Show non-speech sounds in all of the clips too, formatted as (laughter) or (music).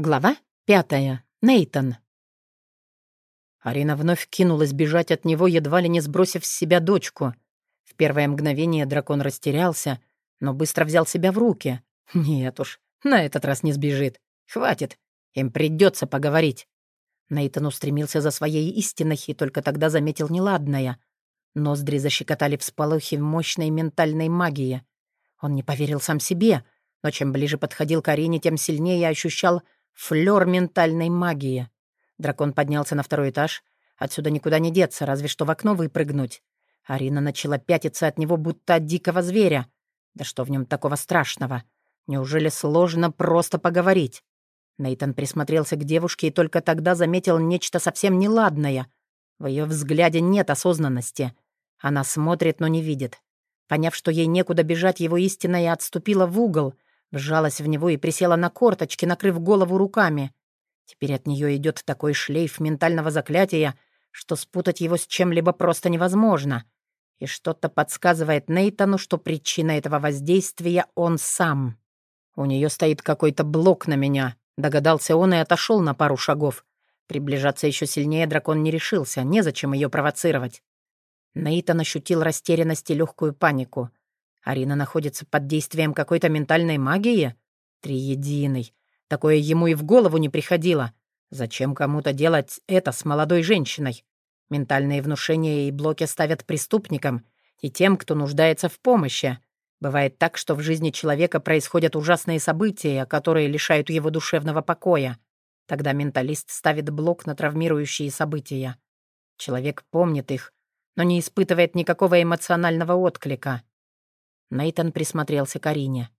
Глава пятая. Нейтон. Арина вновь кинулась бежать от него, едва ли не сбросив с себя дочку. В первое мгновение дракон растерялся, но быстро взял себя в руки. Нет уж, на этот раз не сбежит. Хватит, им придется поговорить. Нейтон устремился за своей истиной и только тогда заметил неладное. Ноздри защекотали всполохи мощной ментальной магии. Он не поверил сам себе, но чем ближе подходил к Арине, тем сильнее ощущал Флёр ментальной магии. Дракон поднялся на второй этаж. Отсюда никуда не деться, разве что в окно выпрыгнуть. Арина начала пятиться от него, будто от дикого зверя. Да что в нем такого страшного? Неужели сложно просто поговорить? Нейтан присмотрелся к девушке и только тогда заметил нечто совсем неладное. В ее взгляде нет осознанности. Она смотрит, но не видит. Поняв, что ей некуда бежать, его истинная отступила в угол — Вжалась в него и присела на корточки, накрыв голову руками. Теперь от нее идет такой шлейф ментального заклятия, что спутать его с чем-либо просто невозможно. И что-то подсказывает Нейтану, что причина этого воздействия он сам. «У нее стоит какой-то блок на меня», — догадался он и отошел на пару шагов. Приближаться еще сильнее дракон не решился, незачем ее провоцировать. Нейтан ощутил растерянность и легкую панику — Арина находится под действием какой-то ментальной магии? Триединый. Такое ему и в голову не приходило. Зачем кому-то делать это с молодой женщиной? Ментальные внушения и блоки ставят преступникам и тем, кто нуждается в помощи. Бывает так, что в жизни человека происходят ужасные события, которые лишают его душевного покоя. Тогда менталист ставит блок на травмирующие события. Человек помнит их, но не испытывает никакого эмоционального отклика. Нейтан присмотрелся к Арине.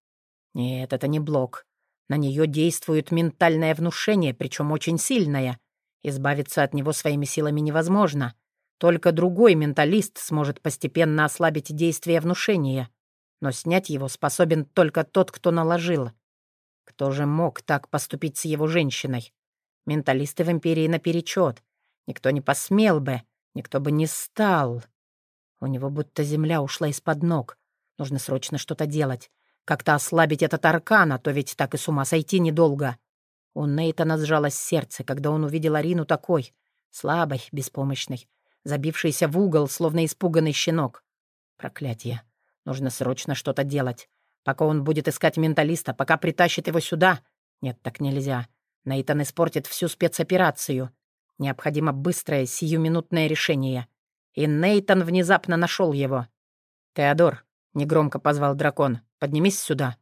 «Нет, это не блок. На нее действует ментальное внушение, причем очень сильное. Избавиться от него своими силами невозможно. Только другой менталист сможет постепенно ослабить действие внушения. Но снять его способен только тот, кто наложил. Кто же мог так поступить с его женщиной? Менталисты в Империи наперечет. Никто не посмел бы, никто бы не стал. У него будто земля ушла из-под ног. Нужно срочно что-то делать. Как-то ослабить этот аркан, а то ведь так и с ума сойти недолго. У Нейтана сжалось сердце, когда он увидел Арину такой, слабой, беспомощной, забившейся в угол, словно испуганный щенок. Проклятие. Нужно срочно что-то делать. Пока он будет искать менталиста, пока притащит его сюда. Нет, так нельзя. Нейтан испортит всю спецоперацию. Необходимо быстрое, сиюминутное решение. И Нейтан внезапно нашел его. «Теодор, — негромко позвал дракон. «Поднимись сюда».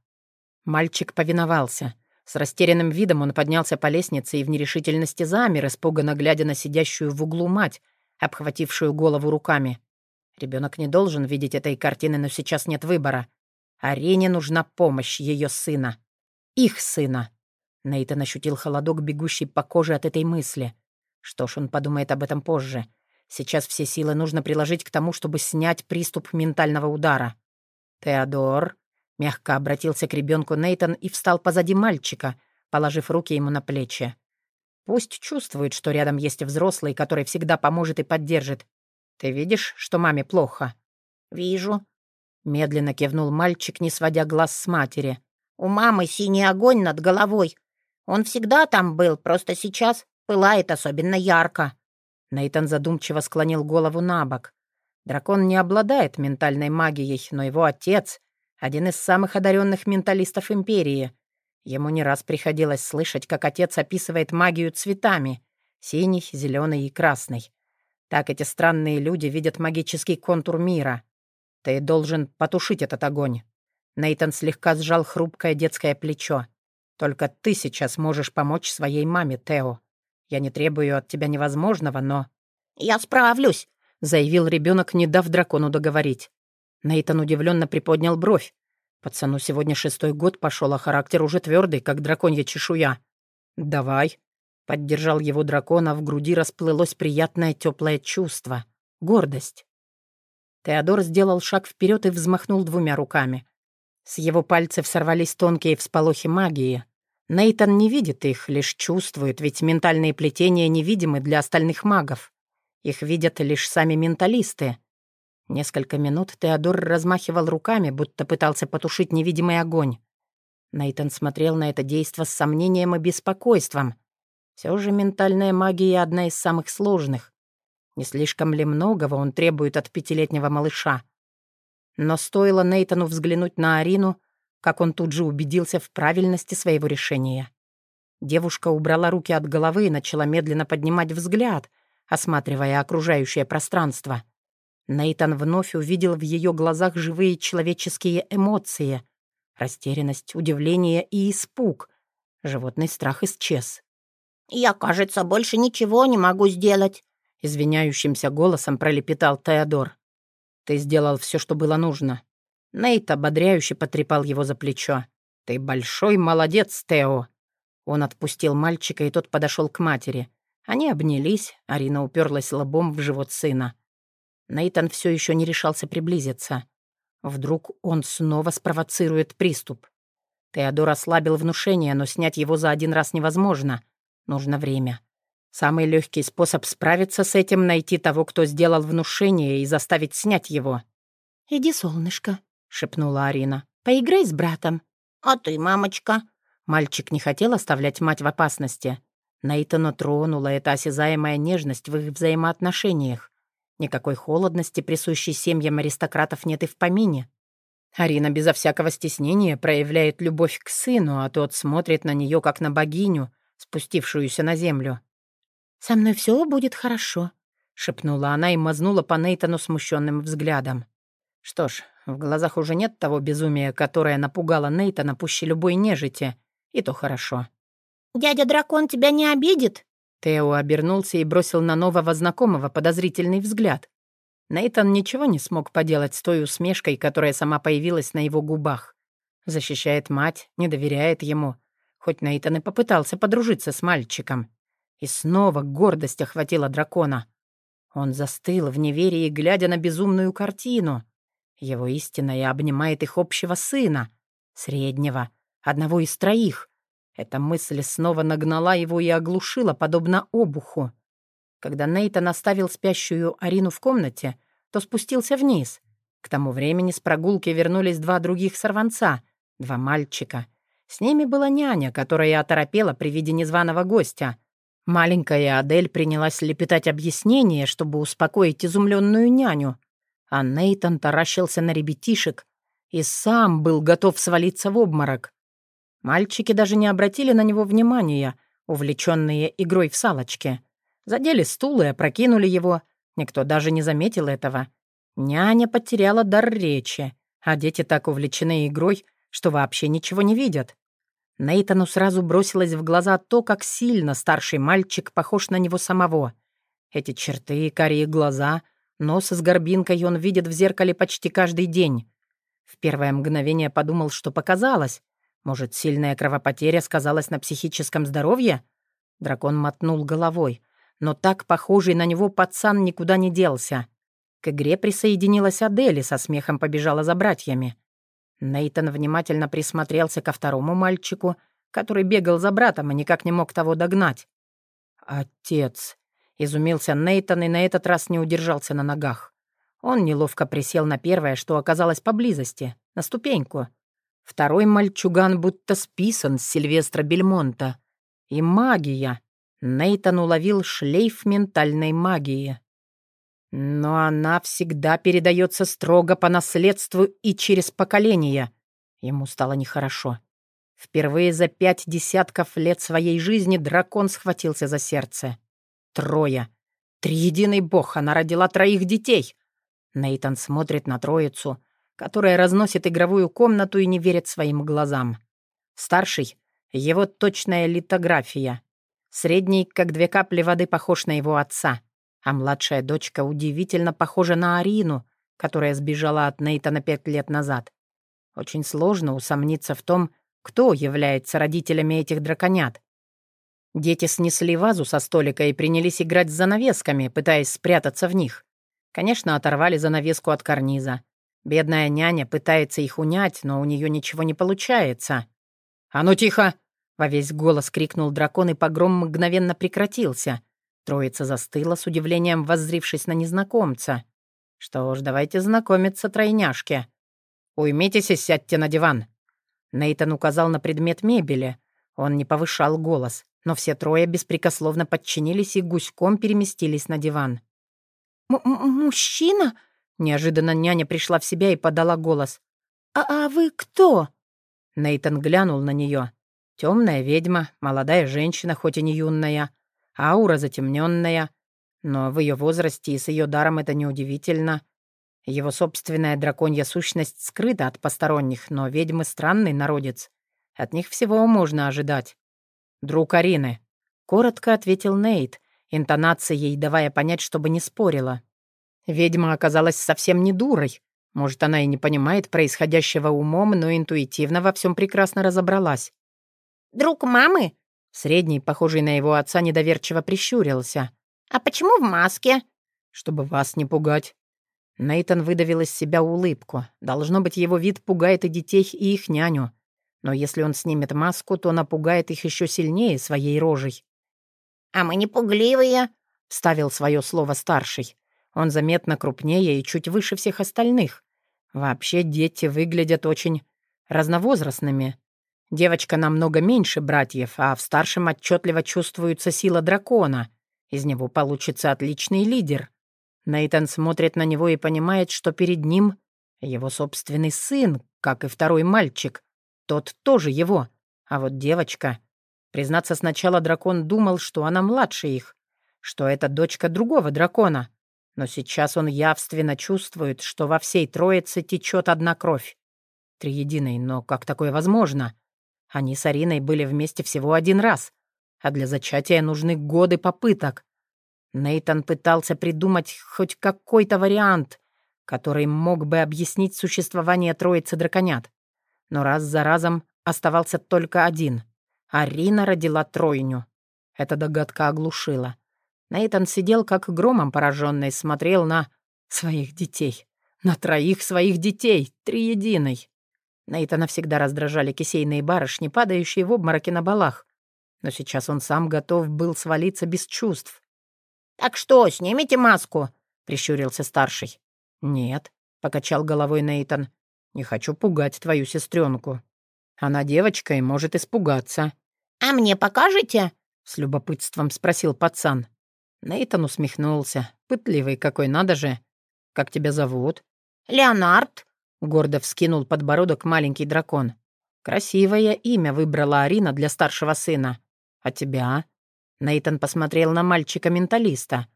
Мальчик повиновался. С растерянным видом он поднялся по лестнице и в нерешительности замер, испуганно глядя на сидящую в углу мать, обхватившую голову руками. Ребенок не должен видеть этой картины, но сейчас нет выбора. Арене нужна помощь ее сына. Их сына. Нейтан ощутил холодок, бегущий по коже от этой мысли. Что ж, он подумает об этом позже. Сейчас все силы нужно приложить к тому, чтобы снять приступ ментального удара. «Теодор», — мягко обратился к ребенку Нейтон и встал позади мальчика, положив руки ему на плечи. «Пусть чувствует, что рядом есть взрослый, который всегда поможет и поддержит. Ты видишь, что маме плохо?» «Вижу», — медленно кивнул мальчик, не сводя глаз с матери. «У мамы синий огонь над головой. Он всегда там был, просто сейчас пылает особенно ярко». Нейтан задумчиво склонил голову на бок. Дракон не обладает ментальной магией, но его отец — один из самых одаренных менталистов Империи. Ему не раз приходилось слышать, как отец описывает магию цветами — синий, зеленый и красный. Так эти странные люди видят магический контур мира. Ты должен потушить этот огонь. Нейтан слегка сжал хрупкое детское плечо. Только ты сейчас можешь помочь своей маме, Тео. Я не требую от тебя невозможного, но... «Я справлюсь», — заявил ребенок, не дав дракону договорить. Нейтан удивленно приподнял бровь. Пацану сегодня шестой год пошел, а характер уже твердый, как драконья чешуя. «Давай», — поддержал его дракон, а в груди расплылось приятное теплое чувство. Гордость. Теодор сделал шаг вперед и взмахнул двумя руками. С его пальцев сорвались тонкие всполохи магии. Нейтан не видит их, лишь чувствует, ведь ментальные плетения невидимы для остальных магов. Их видят лишь сами менталисты. Несколько минут Теодор размахивал руками, будто пытался потушить невидимый огонь. Нейтан смотрел на это действо с сомнением и беспокойством. Все же ментальная магия одна из самых сложных. Не слишком ли многого он требует от пятилетнего малыша? Но стоило Нейтану взглянуть на Арину, как он тут же убедился в правильности своего решения. Девушка убрала руки от головы и начала медленно поднимать взгляд, осматривая окружающее пространство. Нейтан вновь увидел в ее глазах живые человеческие эмоции. Растерянность, удивление и испуг. Животный страх исчез. «Я, кажется, больше ничего не могу сделать», — извиняющимся голосом пролепетал Теодор. «Ты сделал все, что было нужно». Нейт ободряюще потрепал его за плечо. «Ты большой молодец, Тео». Он отпустил мальчика, и тот подошел к матери. Они обнялись, Арина уперлась лобом в живот сына. Нейтан все еще не решался приблизиться. Вдруг он снова спровоцирует приступ. Теодор ослабил внушение, но снять его за один раз невозможно. Нужно время. Самый легкий способ справиться с этим — найти того, кто сделал внушение, и заставить снять его. «Иди, солнышко», — шепнула Арина. «Поиграй с братом». «А ты, мамочка?» Мальчик не хотел оставлять мать в опасности. Нейтана тронула эта осязаемая нежность в их взаимоотношениях. Никакой холодности, присущей семьям аристократов, нет и в помине. Арина безо всякого стеснения проявляет любовь к сыну, а тот смотрит на нее как на богиню, спустившуюся на землю. «Со мной все будет хорошо», — шепнула она и мазнула по Нейтану смущенным взглядом. Что ж, в глазах уже нет того безумия, которое напугало Нейтана пуще любой нежити, и то хорошо. «Дядя дракон тебя не обидит?» Тео обернулся и бросил на нового знакомого подозрительный взгляд. Нейтан ничего не смог поделать с той усмешкой, которая сама появилась на его губах. Защищает мать, не доверяет ему — хоть Нейтан и попытался подружиться с мальчиком. И снова гордость охватила дракона. Он застыл в неверии, глядя на безумную картину. Его истинная обнимает их общего сына, среднего, одного из троих. Эта мысль снова нагнала его и оглушила, подобно обуху. Когда Нейтан оставил спящую Арину в комнате, то спустился вниз. К тому времени с прогулки вернулись два других сорванца, два мальчика — с ними была няня, которая оторопела при виде незваного гостя. Маленькая Адель принялась лепетать объяснение, чтобы успокоить изумленную няню. А Нейтан таращился на ребятишек и сам был готов свалиться в обморок. Мальчики даже не обратили на него внимания, увлеченные игрой в салочки. Задели стул и опрокинули его. Никто даже не заметил этого. Няня потеряла дар речи, а дети так увлечены игрой, что вообще ничего не видят. Нейтану сразу бросилось в глаза то, как сильно старший мальчик похож на него самого. Эти черты, карие глаза, нос с горбинкой он видит в зеркале почти каждый день. В первое мгновение подумал, что показалось. Может, сильная кровопотеря сказалась на психическом здоровье? Дракон мотнул головой. Но так похожий на него пацан никуда не делся. К игре присоединилась Адель и со смехом побежала за братьями. Нейтан внимательно присмотрелся ко второму мальчику, который бегал за братом и никак не мог того догнать. «Отец!» — изумился Нейтан и на этот раз не удержался на ногах. Он неловко присел на первое, что оказалось поблизости, на ступеньку. Второй мальчуган будто списан с Сильвестра Бельмонта. И магия. Нейтан уловил шлейф ментальной магии. Но она всегда передается строго по наследству и через поколения. Ему стало нехорошо. Впервые за пять десятков лет своей жизни дракон схватился за сердце. Трое. Триединый бог, она родила троих детей. Нейтан смотрит на троицу, которая разносит игровую комнату и не верит своим глазам. Старший — его точная литография. Средний, как две капли воды, похож на его отца — а младшая дочка удивительно похожа на Арину, которая сбежала от Нейтана пять лет назад. Очень сложно усомниться в том, кто является родителями этих драконят. Дети снесли вазу со столика и принялись играть с занавесками, пытаясь спрятаться в них. Конечно, оторвали занавеску от карниза. Бедная няня пытается их унять, но у нее ничего не получается. «А ну тихо!» — во весь голос крикнул дракон, и погром мгновенно прекратился. Троица застыла с удивлением, воззрившись на незнакомца. «Что ж, давайте знакомиться, тройняшки. Уймитесь и сядьте на диван». Нейтан указал на предмет мебели. Он не повышал голос, но все трое беспрекословно подчинились и гуськом переместились на диван. «Мужчина?» Неожиданно няня пришла в себя и подала голос. «А, а вы кто?» Нейтан глянул на нее. Темная ведьма, молодая женщина, хоть и не юная, аура затемненная. Но в ее возрасте и с ее даром это неудивительно. Его собственная драконья сущность скрыта от посторонних, но ведьмы — странный народец. От них всего можно ожидать. «Друг Арины», — коротко ответил Нейт, интонацией давая понять, чтобы не спорила. Ведьма оказалась совсем не дурой. Может, она и не понимает происходящего умом, но интуитивно во всем прекрасно разобралась. «Друг мамы?» Средний, похожий на его отца, недоверчиво прищурился. «А почему в маске?» «Чтобы вас не пугать». Нейтан выдавил из себя улыбку. Должно быть, его вид пугает и детей, и их няню. Но если он снимет маску, то напугает их еще сильнее своей рожей. «А мы не пугливые», — вставил свое слово старший. Он заметно крупнее и чуть выше всех остальных. Вообще дети выглядят очень разновозрастными. Девочка намного меньше братьев, а в старшем отчетливо чувствуется сила дракона. Из него получится отличный лидер. Нейтан смотрит на него и понимает, что перед ним его собственный сын, как и второй мальчик. Тот тоже его. А вот девочка... Признаться, сначала дракон думал, что она младше их, что это дочка другого дракона. Но сейчас он явственно чувствует, что во всей троице течет одна кровь. Триединой, но как такое возможно? Они с Ариной были вместе всего один раз, а для зачатия нужны годы попыток. Нейтан пытался придумать хоть какой-то вариант, который мог бы объяснить существование троицы драконят. Но раз за разом оставался только один. Арина родила тройню. Эта догадка оглушила. Нейтан сидел как громом пораженный, смотрел на своих детей. На троих своих детей, триединой. Нейтана всегда раздражали кисейные барышни, падающие в обмороки на балах. Но сейчас он сам готов был свалиться без чувств. «Так что, снимите маску?» — прищурился старший. «Нет», — покачал головой Нейтан. «Не хочу пугать твою сестренку. Она девочка и может испугаться». «А мне покажете?» — с любопытством спросил пацан. Нейтан усмехнулся. Пытливый какой, надо же. «Как тебя зовут?» «Леонард». Гордо вскинул подбородок маленький дракон. «Красивое имя выбрала Арина для старшего сына. А тебя?» Нейтан посмотрел на мальчика-менталиста.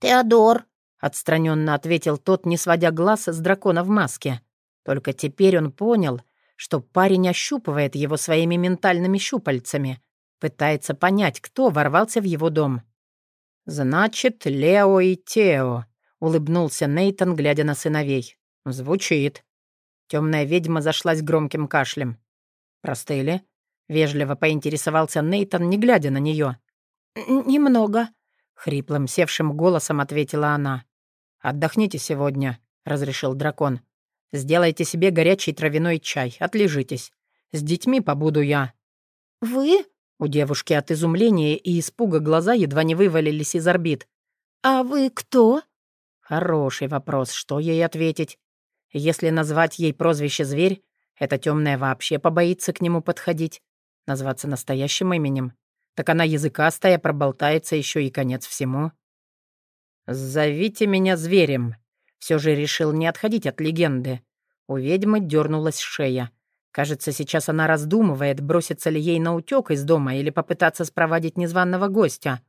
«Теодор», — отстраненно ответил тот, не сводя глаз с дракона в маске. Только теперь он понял, что парень ощупывает его своими ментальными щупальцами, пытается понять, кто ворвался в его дом. «Значит, Лео и Тео», — улыбнулся Нейтан, глядя на сыновей. «Звучит». Темная ведьма зашлась громким кашлем. «Простыли?» — вежливо поинтересовался Нейтан, не глядя на нее. «Немного», — хриплым, севшим голосом ответила она. «Отдохните сегодня», — разрешил дракон. «Сделайте себе горячий травяной чай, отлежитесь. С детьми побуду я». «Вы?» У девушки от изумления и испуга глаза едва не вывалились из орбит. «А вы кто?» Хороший вопрос, что ей ответить? Если назвать ей прозвище «Зверь», эта темная вообще побоится к нему подходить. Назваться настоящим именем так она языкастая, проболтается еще и конец всему. «Зовите меня зверем», — все же решил не отходить от легенды. У ведьмы дернулась шея. Кажется, сейчас она раздумывает, броситься ли ей на утек из дома или попытаться спровадить незваного гостя.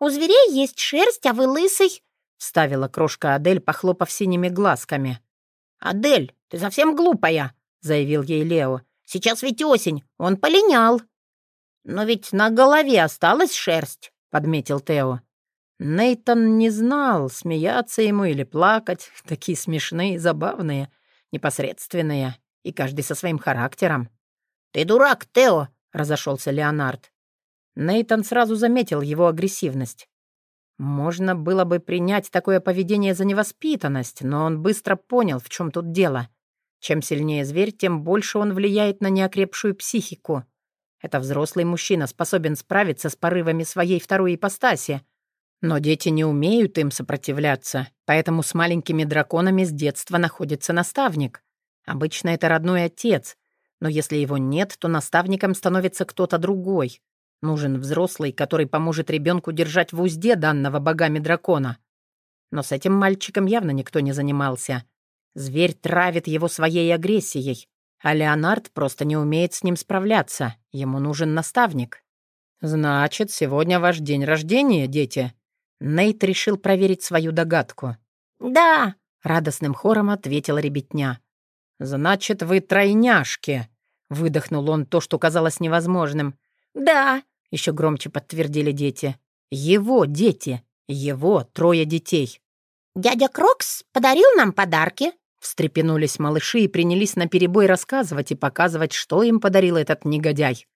«У зверей есть шерсть, а вы лысый», — вставила крошка Адель, похлопав синими глазками. «Адель, ты совсем глупая», — заявил ей Лео. «Сейчас ведь осень, он полинял». «Но ведь на голове осталась шерсть», — подметил Тео. Нейтон не знал, смеяться ему или плакать. (laughs) Такие смешные, забавные, непосредственные, и каждый со своим характером. «Ты дурак, Тео!» — разошелся Леонард. Нейтон сразу заметил его агрессивность. Можно было бы принять такое поведение за невоспитанность, но он быстро понял, в чем тут дело. Чем сильнее зверь, тем больше он влияет на неокрепшую психику. Это взрослый мужчина способен справиться с порывами своей второй ипостаси. Но дети не умеют им сопротивляться, поэтому с маленькими драконами с детства находится наставник. Обычно это родной отец. Но если его нет, то наставником становится кто-то другой. Нужен взрослый, который поможет ребенку держать в узде данного богами дракона. Но с этим мальчиком явно никто не занимался. Зверь травит его своей агрессией, а Леонард просто не умеет с ним справляться. Ему нужен наставник. «Значит, сегодня ваш день рождения, дети?» Нейт решил проверить свою догадку. «Да!» — радостным хором ответила ребятня. «Значит, вы тройняшки!» — выдохнул он то, что казалось невозможным. «Да!» — еще громче подтвердили дети. «Его дети! Его трое детей!» «Дядя Крокс подарил нам подарки!» Встрепенулись малыши и принялись наперебой рассказывать и показывать, что им подарил этот негодяй.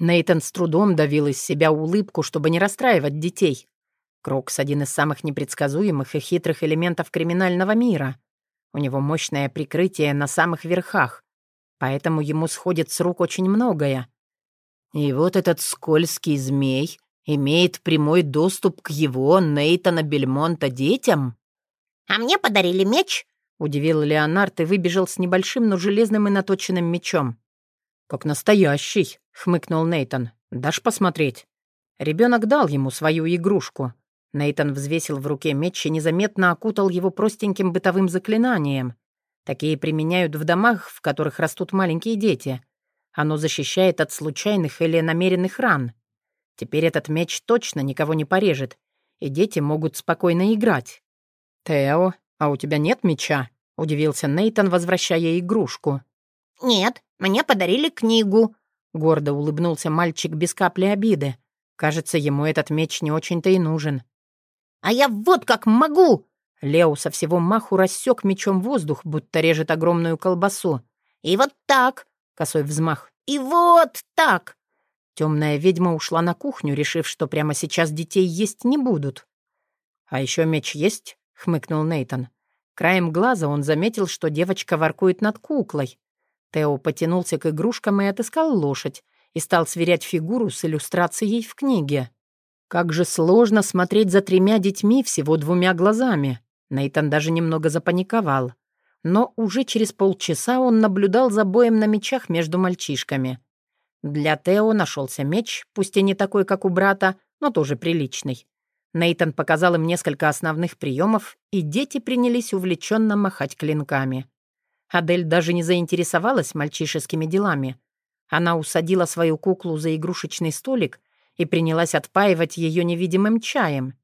Нейтан с трудом давил из себя улыбку, чтобы не расстраивать детей. Крокс — один из самых непредсказуемых и хитрых элементов криминального мира. У него мощное прикрытие на самых верхах, поэтому ему сходит с рук очень многое. И вот этот скользкий змей имеет прямой доступ к его, Нейтана Бельмонта, детям? «А мне подарили меч», — удивил Леонард и выбежал с небольшим, но железным и наточенным мечом. «Как настоящий», — хмыкнул Нейтон. «Дашь посмотреть?» Ребенок дал ему свою игрушку. Нейтон взвесил в руке меч и незаметно окутал его простеньким бытовым заклинанием. Такие применяют в домах, в которых растут маленькие дети. Оно защищает от случайных или намеренных ран. Теперь этот меч точно никого не порежет, и дети могут спокойно играть. «Тео, а у тебя нет меча?» — удивился Нейтон, возвращая игрушку. «Нет, мне подарили книгу», — гордо улыбнулся мальчик без капли обиды. Кажется, ему этот меч не очень-то и нужен. «А я вот как могу!» Лео со всего маху рассек мечом воздух, будто режет огромную колбасу. «И вот так!» — косой взмах. «И вот так!» Темная ведьма ушла на кухню, решив, что прямо сейчас детей есть не будут. «А еще меч есть?» — хмыкнул Нейтон. Краем глаза он заметил, что девочка воркует над куклой. Тео потянулся к игрушкам и отыскал лошадь и стал сверять фигуру с иллюстрацией в книге. Как же сложно смотреть за тремя детьми всего двумя глазами. Нейтан даже немного запаниковал. Но уже через полчаса он наблюдал за боем на мечах между мальчишками. Для Тео нашелся меч, пусть и не такой, как у брата, но тоже приличный. Нейтан показал им несколько основных приемов, и дети принялись увлеченно махать клинками. Адель даже не заинтересовалась мальчишескими делами. Она усадила свою куклу за игрушечный столик и принялась отпаивать ее невидимым чаем.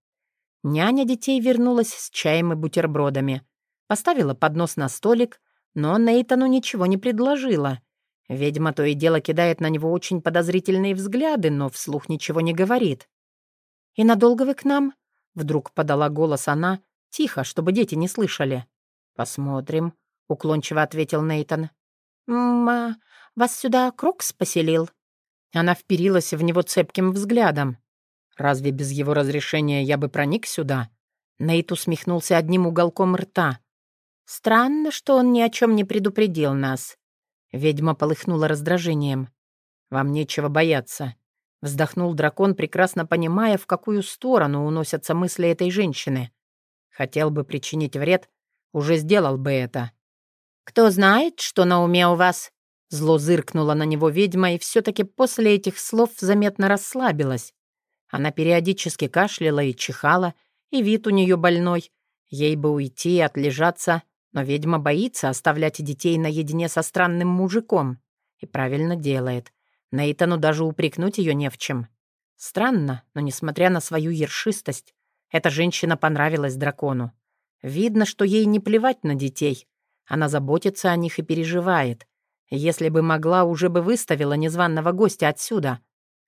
Няня детей вернулась с чаем и бутербродами. Поставила поднос на столик, но Нейтану ничего не предложила. Ведьма то и дело кидает на него очень подозрительные взгляды, но вслух ничего не говорит. «И надолго вы к нам?» — вдруг подала голос она, тихо, чтобы дети не слышали. «Посмотрим», — уклончиво ответил Нейтан. «А вас сюда Крокс поселил?» Она вперилась в него цепким взглядом. «Разве без его разрешения я бы проник сюда?» Нейт усмехнулся одним уголком рта. «Странно, что он ни о чем не предупредил нас». Ведьма полыхнула раздражением. «Вам нечего бояться», — вздохнул дракон, прекрасно понимая, в какую сторону уносятся мысли этой женщины. «Хотел бы причинить вред, уже сделал бы это. «Кто знает, что на уме у вас?» Зло зыркнула на него ведьма, и все-таки после этих слов заметно расслабилась. Она периодически кашляла и чихала, и вид у нее больной. Ей бы уйти и отлежаться, но ведьма боится оставлять детей наедине со странным мужиком. И правильно делает. Нейтану даже упрекнуть ее не в чем. Странно, но несмотря на свою ершистость, эта женщина понравилась дракону. Видно, что ей не плевать на детей, она заботится о них и переживает. Если бы могла, уже бы выставила незваного гостя отсюда.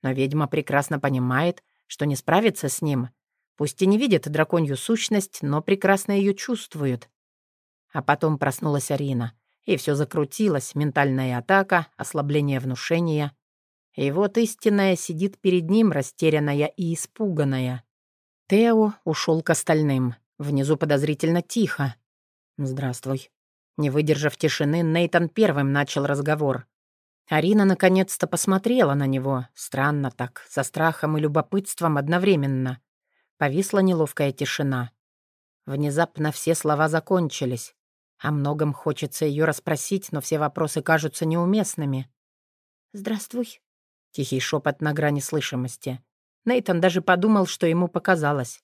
Но ведьма прекрасно понимает, что не справится с ним. Пусть и не видит драконью сущность, но прекрасно ее чувствует. А потом проснулась Арина. И все закрутилось. Ментальная атака, ослабление внушения. И вот истинная сидит перед ним, растерянная и испуганная. Тео ушел к остальным. Внизу подозрительно тихо. «Здравствуй», не выдержав тишины, Нейтан первым начал разговор. Арина наконец-то посмотрела на него, странно так, со страхом и любопытством одновременно. Повисла неловкая тишина. Внезапно все слова закончились. О многом хочется ее расспросить, но все вопросы кажутся неуместными. «Здравствуй», — тихий шепот на грани слышимости. Нейтан даже подумал, что ему показалось.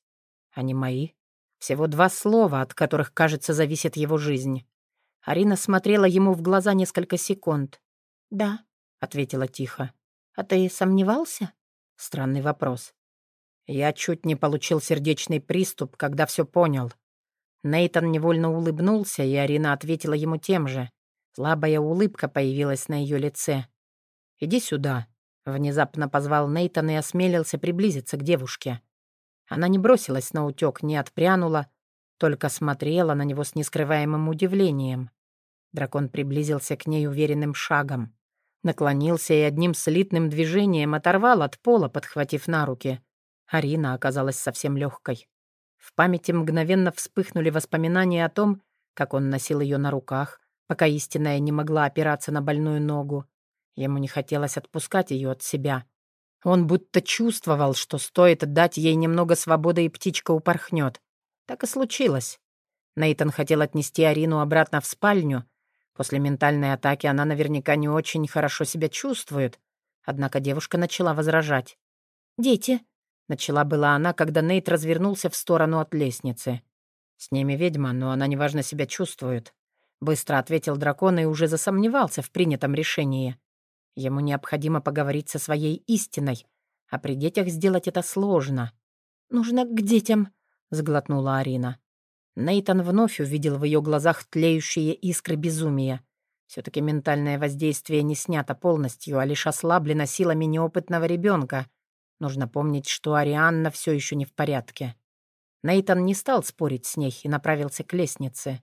Они мои. Всего два слова, от которых, кажется, зависит его жизнь. Арина смотрела ему в глаза несколько секунд. «Да», — ответила тихо. «А ты сомневался?» Странный вопрос. Я чуть не получил сердечный приступ, когда все понял. Нейтан невольно улыбнулся, и Арина ответила ему тем же. Слабая улыбка появилась на ее лице. «Иди сюда», — внезапно позвал Нейтан и осмелился приблизиться к девушке. Она не бросилась на утёк, не отпрянула, только смотрела на него с нескрываемым удивлением. Дракон приблизился к ней уверенным шагом. Наклонился и одним слитным движением оторвал от пола, подхватив на руки. Арина оказалась совсем легкой. В памяти мгновенно вспыхнули воспоминания о том, как он носил ее на руках, пока истинная не могла опираться на больную ногу. Ему не хотелось отпускать ее от себя. Он будто чувствовал, что стоит дать ей немного свободы, и птичка упорхнет. Так и случилось. Нейтан хотел отнести Арину обратно в спальню. После ментальной атаки она наверняка не очень хорошо себя чувствует. Однако девушка начала возражать. «Дети», Начала была она, когда Нейт развернулся в сторону от лестницы. «С ними ведьма, но она неважно себя чувствует», — быстро ответил дракон и уже засомневался в принятом решении. Ему необходимо поговорить со своей истиной, а при детях сделать это сложно. «Нужно к детям», — сглотнула Арина. Нейтан вновь увидел в ее глазах тлеющие искры безумия. все таки ментальное воздействие не снято полностью, а лишь ослаблено силами неопытного ребенка — Нужно помнить, что Арианна все еще не в порядке. Нейтан не стал спорить с ней и направился к лестнице.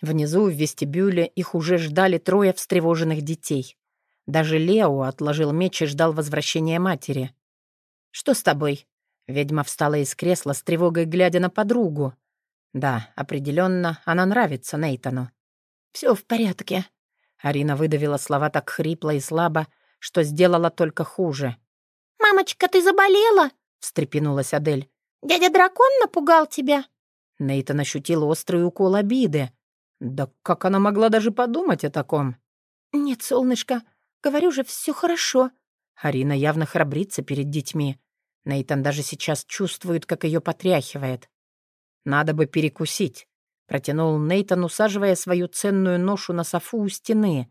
Внизу, в вестибюле, их уже ждали трое встревоженных детей. Даже Лео отложил меч и ждал возвращения матери. «Что с тобой?» Ведьма встала из кресла с тревогой, глядя на подругу. Да, определенно, она нравится Нейтану. Все в порядке». Арина выдавила слова так хрипло и слабо, что сделала только хуже. «Мамочка, ты заболела?» — встрепенулась Адель. «Дядя дракон напугал тебя?» Нейтан ощутил острый укол обиды. Да как она могла даже подумать о таком? «Нет, солнышко, говорю же, все хорошо». Арина явно храбрится перед детьми. Нейтан даже сейчас чувствует, как ее потряхивает. «Надо бы перекусить», — протянул Нейтан, усаживая свою ценную ношу на софу у стены.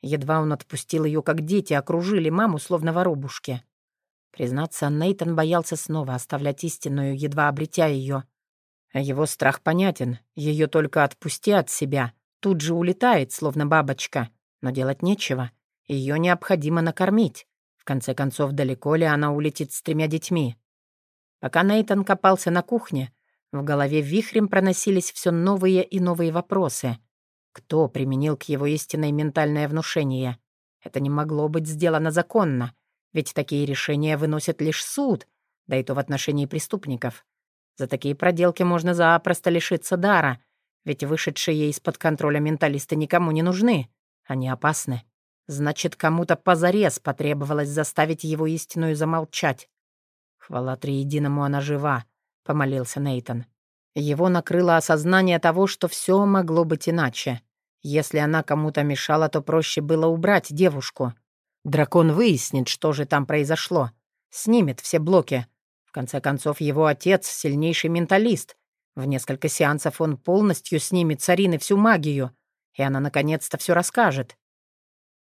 Едва он отпустил ее, как дети окружили маму, словно воробушки. Признаться, Нейтон боялся снова оставлять истинную, едва обретя ее. Его страх понятен. Ее только отпусти от себя. Тут же улетает, словно бабочка. Но делать нечего. Ее необходимо накормить. В конце концов, далеко ли она улетит с тремя детьми? Пока Нейтон копался на кухне, в голове вихрем проносились все новые и новые вопросы. Кто применил к его истинной ментальное внушение? Это не могло быть сделано законно. Ведь такие решения выносит лишь суд, да и то в отношении преступников. За такие проделки можно запросто лишиться дара, ведь вышедшие из-под контроля менталисты никому не нужны. Они опасны. Значит, кому-то позарез потребовалось заставить его истинную замолчать. «Хвала Триединому, она жива», — помолился Нейтон. Его накрыло осознание того, что все могло быть иначе. Если она кому-то мешала, то проще было убрать девушку. Дракон выяснит, что же там произошло. Снимет все блоки. В конце концов, его отец — сильнейший менталист. В несколько сеансов он полностью снимет царины всю магию, и она наконец-то все расскажет.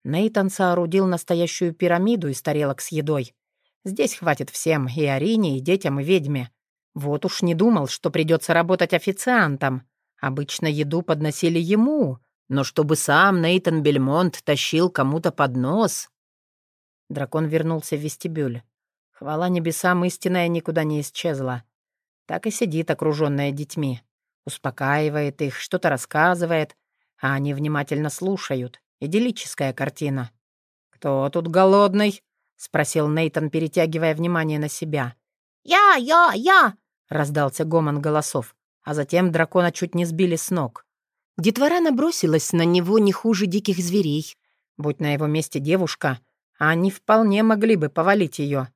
Нейтан соорудил настоящую пирамиду из тарелок с едой. Здесь хватит всем, и Арине, и детям, и ведьме. Вот уж не думал, что придется работать официантом. Обычно еду подносили ему, но чтобы сам Нейтан Бельмонт тащил кому-то под нос... Дракон вернулся в вестибюль. Хвала небесам, истинная никуда не исчезла. Так и сидит, окруженная детьми. Успокаивает их, что-то рассказывает, а они внимательно слушают. Идиллическая картина. «Кто тут голодный?» — спросил Нейтон, перетягивая внимание на себя. «Я, я, я!» — раздался гомон голосов, а затем дракона чуть не сбили с ног. Детвора набросилась на него не хуже диких зверей. Будь на его месте девушка, они вполне могли бы повалить ее.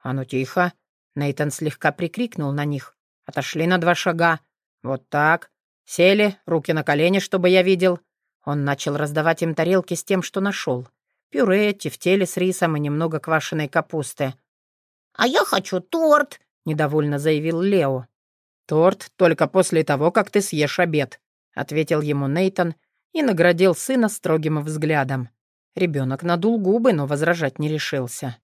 «А ну тихо!» Нейтан слегка прикрикнул на них. Отошли на два шага. «Вот так. Сели, руки на колени, чтобы я видел. Он начал раздавать им тарелки с тем, что нашел. Пюре, тефтели с рисом и немного квашеной капусты. «А я хочу торт», — недовольно заявил Лео. «Торт только после того, как ты съешь обед», — ответил ему Нейтон и наградил сына строгим взглядом. Ребенок надул губы, но возражать не решился.